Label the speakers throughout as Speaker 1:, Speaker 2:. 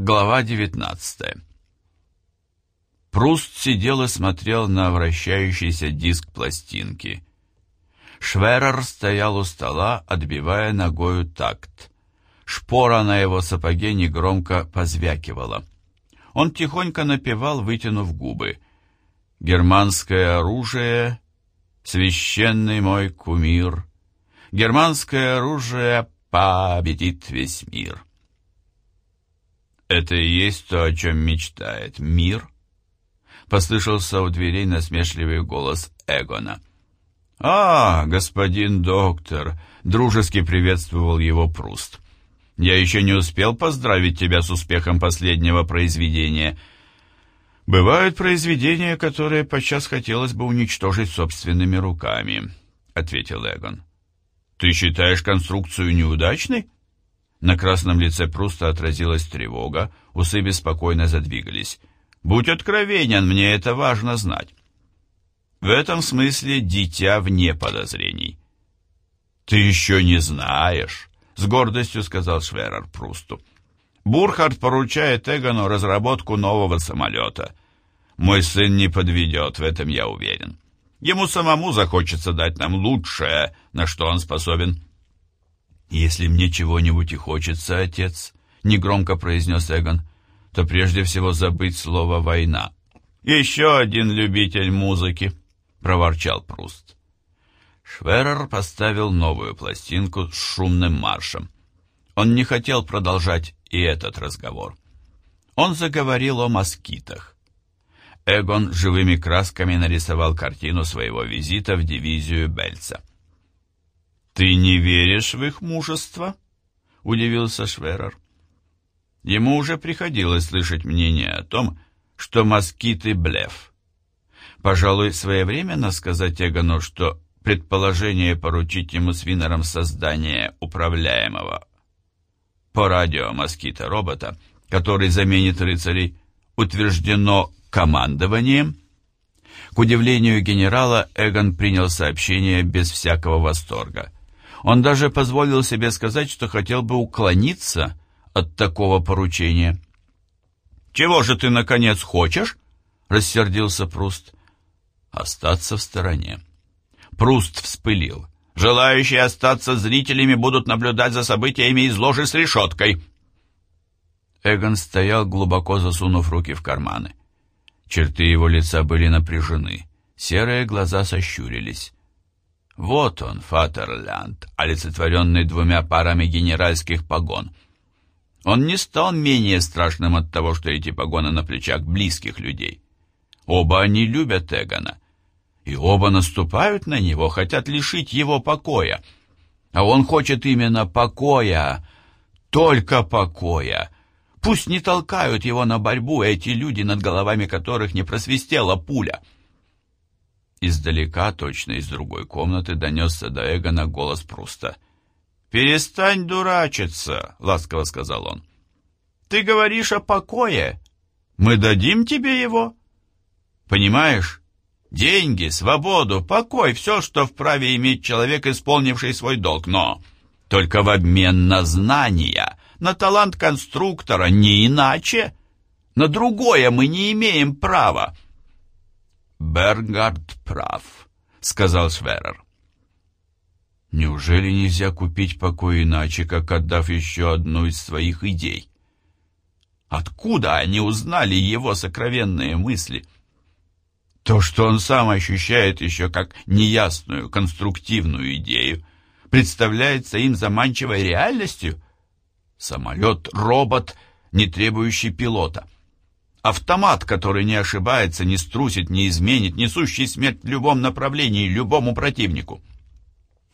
Speaker 1: Глава 19 Пруст сидел и смотрел на вращающийся диск пластинки. Шверер стоял у стола, отбивая ногою такт. Шпора на его сапоге негромко позвякивала. Он тихонько напевал, вытянув губы. «Германское оружие, священный мой кумир, германское оружие победит весь мир». Это и есть то, о чем мечтает мир. Послышался у дверей насмешливый голос Эгона. «А, господин доктор!» — дружески приветствовал его Пруст. «Я еще не успел поздравить тебя с успехом последнего произведения». «Бывают произведения, которые подчас хотелось бы уничтожить собственными руками», — ответил Эгон. «Ты считаешь конструкцию неудачной?» На красном лице Пруста отразилась тревога, усы беспокойно задвигались. «Будь откровенен, мне это важно знать». В этом смысле дитя вне подозрений. «Ты еще не знаешь», — с гордостью сказал Шверер Прусту. «Бурхард поручает Эгону разработку нового самолета. Мой сын не подведет, в этом я уверен. Ему самому захочется дать нам лучшее, на что он способен». «Если мне чего-нибудь и хочется, отец», — негромко произнес Эгон, «то прежде всего забыть слово «война». «Еще один любитель музыки», — проворчал Пруст. Шверер поставил новую пластинку с шумным маршем. Он не хотел продолжать и этот разговор. Он заговорил о москитах. Эгон живыми красками нарисовал картину своего визита в дивизию Бельца. «Ты не веришь в их мужество?» — удивился Шверер. Ему уже приходилось слышать мнение о том, что москиты — блеф. Пожалуй, своевременно сказать Эгону, что предположение поручить ему с Винером создание управляемого по радио москита-робота, который заменит рыцарей, утверждено командованием. К удивлению генерала, Эгон принял сообщение без всякого восторга. Он даже позволил себе сказать, что хотел бы уклониться от такого поручения. «Чего же ты, наконец, хочешь?» — рассердился Пруст. «Остаться в стороне». Пруст вспылил. «Желающие остаться зрителями будут наблюдать за событиями из ложи с решеткой». Эгон стоял, глубоко засунув руки в карманы. Черты его лица были напряжены, серые глаза сощурились. Вот он, Фатерлянд, олицетворенный двумя парами генеральских погон. Он не стал менее страшным от того, что эти погоны на плечах близких людей. Оба они любят Эгона, и оба наступают на него, хотят лишить его покоя. А он хочет именно покоя, только покоя. Пусть не толкают его на борьбу эти люди, над головами которых не просвистела пуля. Издалека, точно из другой комнаты, донесся до Эгона голос Пруста. «Перестань дурачиться», — ласково сказал он. «Ты говоришь о покое. Мы дадим тебе его. Понимаешь? Деньги, свободу, покой — все, что вправе иметь человек, исполнивший свой долг. Но только в обмен на знания, на талант конструктора, не иначе. На другое мы не имеем права». «Бергард прав», — сказал Шверер. «Неужели нельзя купить покой иначе, как отдав еще одну из своих идей?» Откуда они узнали его сокровенные мысли? То, что он сам ощущает еще как неясную конструктивную идею, представляется им заманчивой реальностью? Самолет, робот, не требующий пилота — Автомат, который не ошибается, не струсит, не изменит, несущий смерть в любом направлении, любому противнику.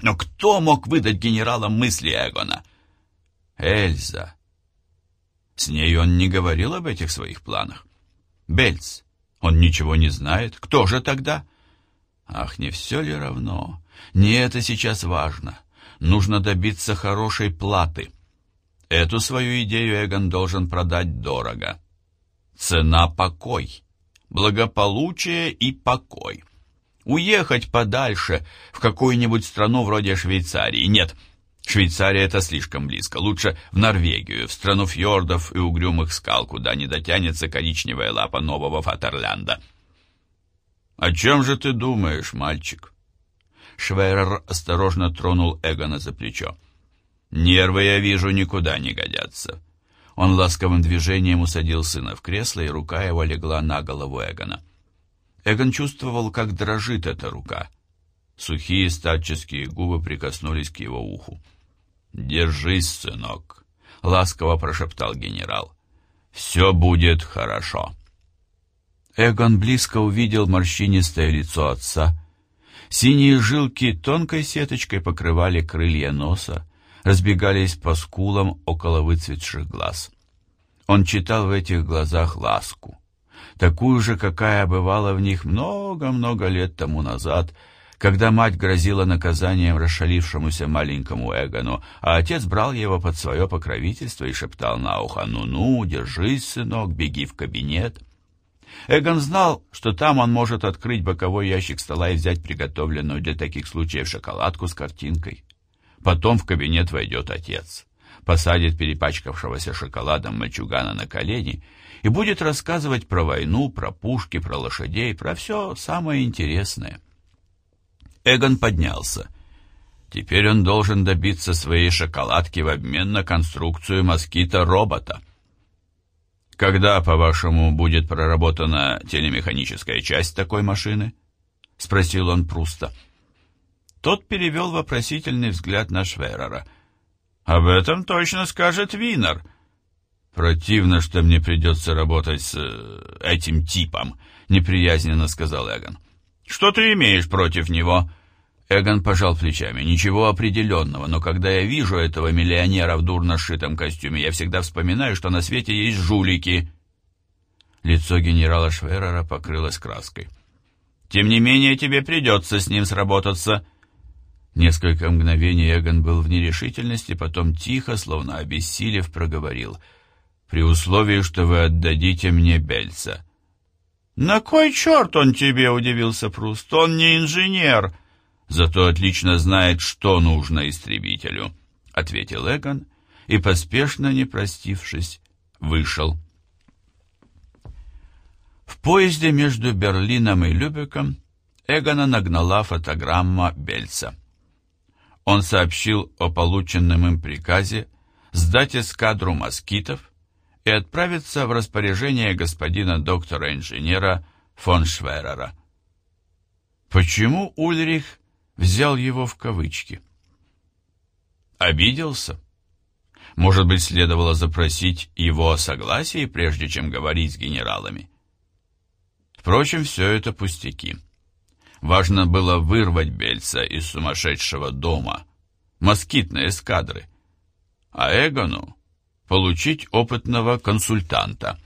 Speaker 1: Но кто мог выдать генералам мысли Эгона? Эльза. С ней он не говорил об этих своих планах. Бельц. Он ничего не знает. Кто же тогда? Ах, не все ли равно? Не это сейчас важно. Нужно добиться хорошей платы. Эту свою идею Эгон должен продать дорого. Цена — покой, благополучие и покой. Уехать подальше, в какую-нибудь страну вроде Швейцарии. Нет, Швейцария это слишком близко. Лучше в Норвегию, в страну фьордов и угрюмых скал, куда не дотянется коричневая лапа нового Фатерлянда. «О чем же ты думаешь, мальчик?» Шверер осторожно тронул Эгона за плечо. «Нервы, я вижу, никуда не годятся». Он ласковым движением усадил сына в кресло, и рука его легла на голову Эгона. Эгон чувствовал, как дрожит эта рука. Сухие старческие губы прикоснулись к его уху. «Держись, сынок», — ласково прошептал генерал. «Все будет хорошо». Эгон близко увидел морщинистое лицо отца. Синие жилки тонкой сеточкой покрывали крылья носа, разбегались по скулам около выцветших глаз. Он читал в этих глазах ласку, такую же, какая бывала в них много-много лет тому назад, когда мать грозила наказанием расшалившемуся маленькому Эгону, а отец брал его под свое покровительство и шептал на ухо «Ну-ну, держись, сынок, беги в кабинет». Эгон знал, что там он может открыть боковой ящик стола и взять приготовленную для таких случаев шоколадку с картинкой. Потом в кабинет войдет отец, посадит перепачкавшегося шоколадом мальчугана на колени и будет рассказывать про войну, про пушки, про лошадей, про все самое интересное. Эгон поднялся. Теперь он должен добиться своей шоколадки в обмен на конструкцию москита-робота. «Когда, по-вашему, будет проработана телемеханическая часть такой машины?» — спросил он Пруста. Тот перевел вопросительный взгляд на Шверера. «Об этом точно скажет Винер». «Противно, что мне придется работать с э, этим типом», — неприязненно сказал Эгон. «Что ты имеешь против него?» Эгон пожал плечами. «Ничего определенного, но когда я вижу этого миллионера в дурно сшитом костюме, я всегда вспоминаю, что на свете есть жулики». Лицо генерала Шверера покрылось краской. «Тем не менее, тебе придется с ним сработаться», Несколько мгновений Эгон был в нерешительности, потом тихо, словно обессилев, проговорил. «При условии, что вы отдадите мне Бельца». «На кой черт он тебе?» — удивился Пруст. «Он не инженер». «Зато отлично знает, что нужно истребителю», — ответил Эгон и, поспешно не простившись, вышел. В поезде между Берлином и Любеком Эгона нагнала фотограмма Бельца он сообщил о полученном им приказе сдать эскадру москитов и отправиться в распоряжение господина доктора-инженера фон Шверера. Почему Ульрих взял его в кавычки? Обиделся? Может быть, следовало запросить его о согласии, прежде чем говорить с генералами? Впрочем, все это пустяки. Важно было вырвать Бельца из сумасшедшего дома, москитной эскадры, а Эгону получить опытного консультанта.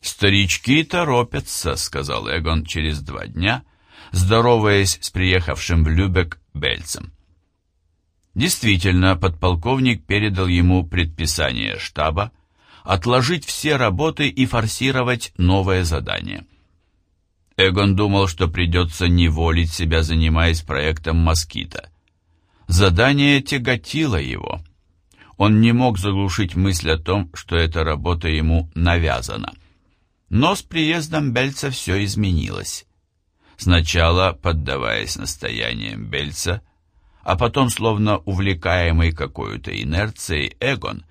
Speaker 1: «Старички торопятся», — сказал Эгон через два дня, здороваясь с приехавшим в Любек Бельцем. Действительно, подполковник передал ему предписание штаба отложить все работы и форсировать новое задание — Эгон думал, что придется неволить себя, занимаясь проектом «Москита». Задание тяготило его. Он не мог заглушить мысль о том, что эта работа ему навязана. Но с приездом Бельца все изменилось. Сначала, поддаваясь настояниям Бельца, а потом, словно увлекаемый какой-то инерцией, Эгон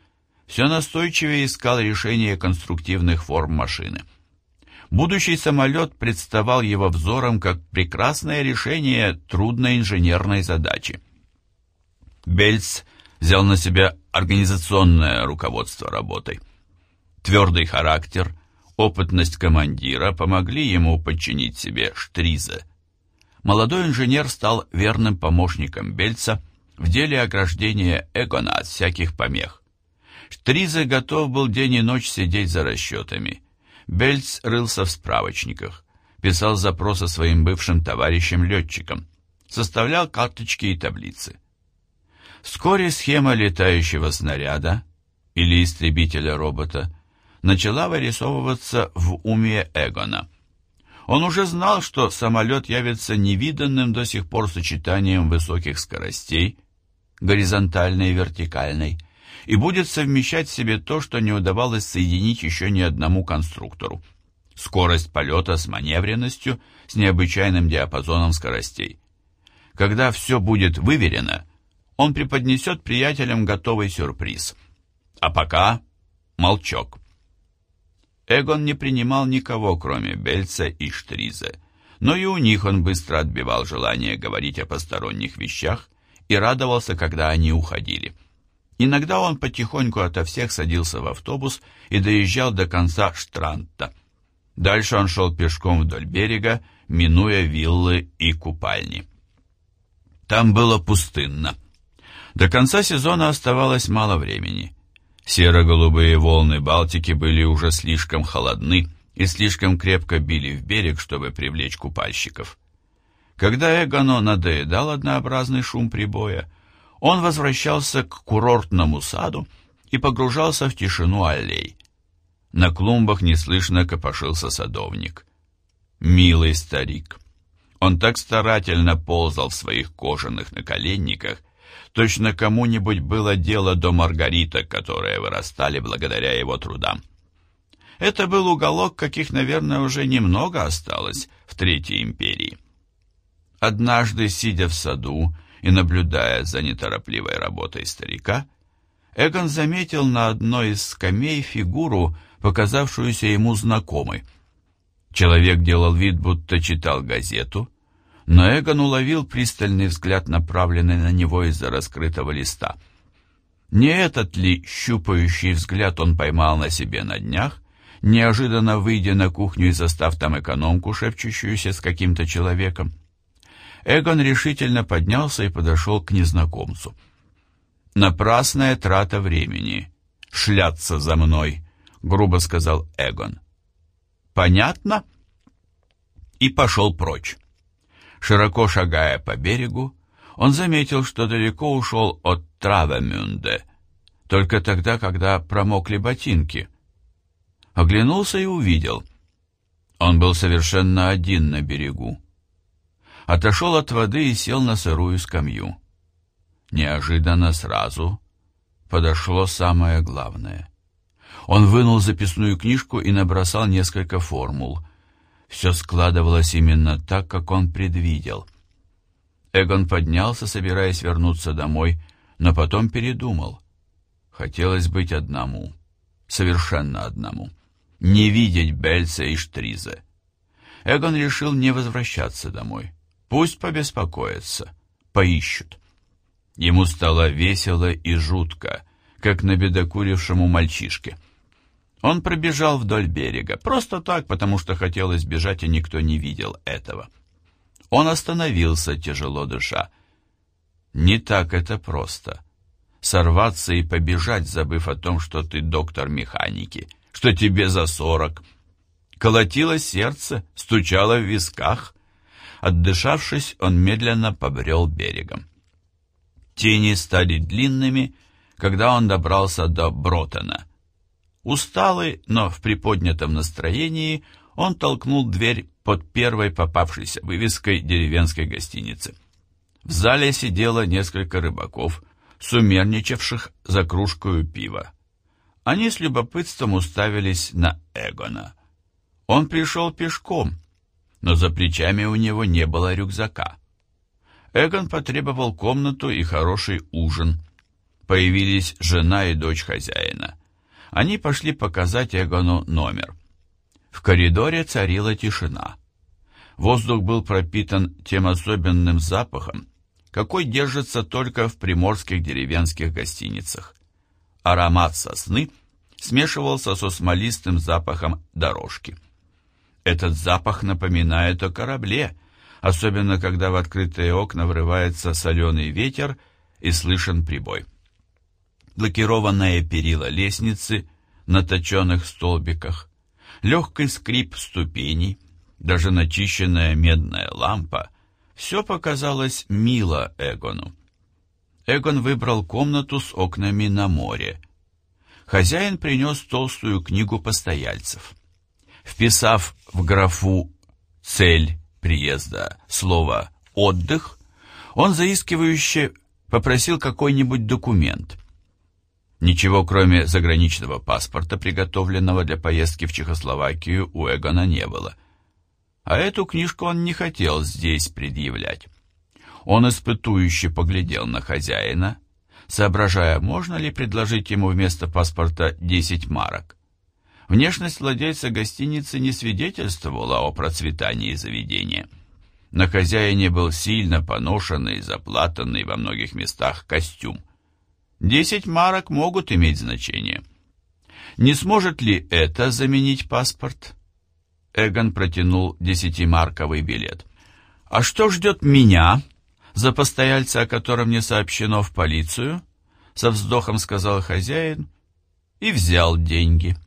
Speaker 1: все настойчивее искал решение конструктивных форм машины – Будущий самолет представал его взором как прекрасное решение трудной инженерной задачи. Бельц взял на себя организационное руководство работой. Твердый характер, опытность командира помогли ему подчинить себе Штриза. Молодой инженер стал верным помощником Бельца в деле ограждения Эгона от всяких помех. Штризе готов был день и ночь сидеть за расчетами – Бельц рылся в справочниках, писал запросы своим бывшим товарищам-летчикам, составлял карточки и таблицы. Вскоре схема летающего снаряда или истребителя-робота начала вырисовываться в уме Эгона. Он уже знал, что самолет явится невиданным до сих пор сочетанием высоких скоростей, горизонтальной и вертикальной, и будет совмещать в себе то, что не удавалось соединить еще ни одному конструктору. Скорость полета с маневренностью, с необычайным диапазоном скоростей. Когда все будет выверено, он преподнесет приятелям готовый сюрприз. А пока молчок. Эгон не принимал никого, кроме Бельца и Штризе, но и у них он быстро отбивал желание говорить о посторонних вещах и радовался, когда они уходили. Иногда он потихоньку ото всех садился в автобус и доезжал до конца Штранта. Дальше он шел пешком вдоль берега, минуя виллы и купальни. Там было пустынно. До конца сезона оставалось мало времени. Серо-голубые волны Балтики были уже слишком холодны и слишком крепко били в берег, чтобы привлечь купальщиков. Когда Эгону надоедал однообразный шум прибоя, он возвращался к курортному саду и погружался в тишину аллей. На клумбах неслышно копошился садовник. Милый старик. Он так старательно ползал в своих кожаных наколенниках, точно кому-нибудь было дело до маргариток, которые вырастали благодаря его трудам. Это был уголок, каких, наверное, уже немного осталось в Третьей империи. Однажды, сидя в саду и наблюдая за неторопливой работой старика, Эгон заметил на одной из скамей фигуру, показавшуюся ему знакомой. Человек делал вид, будто читал газету, но Эгон уловил пристальный взгляд, направленный на него из-за раскрытого листа. Не этот ли щупающий взгляд он поймал на себе на днях, неожиданно выйдя на кухню и застав там экономку, шепчущуюся с каким-то человеком? Эгон решительно поднялся и подошел к незнакомцу. «Напрасная трата времени. Шляться за мной», — грубо сказал Эгон. «Понятно?» И пошел прочь. Широко шагая по берегу, он заметил, что далеко ушел от Травемюнде, только тогда, когда промокли ботинки. Оглянулся и увидел. Он был совершенно один на берегу отошел от воды и сел на сырую скамью. Неожиданно сразу подошло самое главное. Он вынул записную книжку и набросал несколько формул. Все складывалось именно так, как он предвидел. Эгон поднялся, собираясь вернуться домой, но потом передумал. Хотелось быть одному, совершенно одному, не видеть Бельца и Штриза. Эгон решил не возвращаться домой. Пусть побеспокоятся, поищут. Ему стало весело и жутко, как на бедокурившему мальчишке. Он пробежал вдоль берега, просто так, потому что хотелось бежать, и никто не видел этого. Он остановился, тяжело дыша. Не так это просто. Сорваться и побежать, забыв о том, что ты доктор механики, что тебе за сорок. Колотилось сердце, стучало в висках. Отдышавшись, он медленно побрел берегом. Тени стали длинными, когда он добрался до Бротона. Усталый, но в приподнятом настроении, он толкнул дверь под первой попавшейся вывеской деревенской гостиницы. В зале сидело несколько рыбаков, сумерничавших за кружкою пива. Они с любопытством уставились на Эгона. Он пришел пешком, но за плечами у него не было рюкзака. Эгон потребовал комнату и хороший ужин. Появились жена и дочь хозяина. Они пошли показать Эгону номер. В коридоре царила тишина. Воздух был пропитан тем особенным запахом, какой держится только в приморских деревенских гостиницах. Аромат сосны смешивался со смолистым запахом дорожки. Этот запах напоминает о корабле, особенно когда в открытые окна врывается соленый ветер и слышен прибой. Лакированная перила лестницы на точенных столбиках, легкий скрип ступеней, даже начищенная медная лампа — все показалось мило Эгону. Эгон выбрал комнату с окнами на море. Хозяин принес толстую книгу постояльцев. Вписав в графу «цель приезда» слово «отдых», он заискивающе Попросил какой-нибудь документ. Ничего, кроме заграничного паспорта, приготовленного для поездки в Чехословакию, у Эгона не было. А эту книжку он не хотел здесь предъявлять. Он испытующе поглядел на хозяина, соображая, можно ли предложить ему вместо паспорта 10 марок. Внешность владельца гостиницы не свидетельствовала о процветании заведения. На хозяине был сильно поношенный, заплатанный во многих местах костюм. Десять марок могут иметь значение. Не сможет ли это заменить паспорт? Эгон протянул десятимарковый билет. «А что ждет меня, за постояльца, о котором мне сообщено в полицию?» Со вздохом сказал хозяин и взял деньги.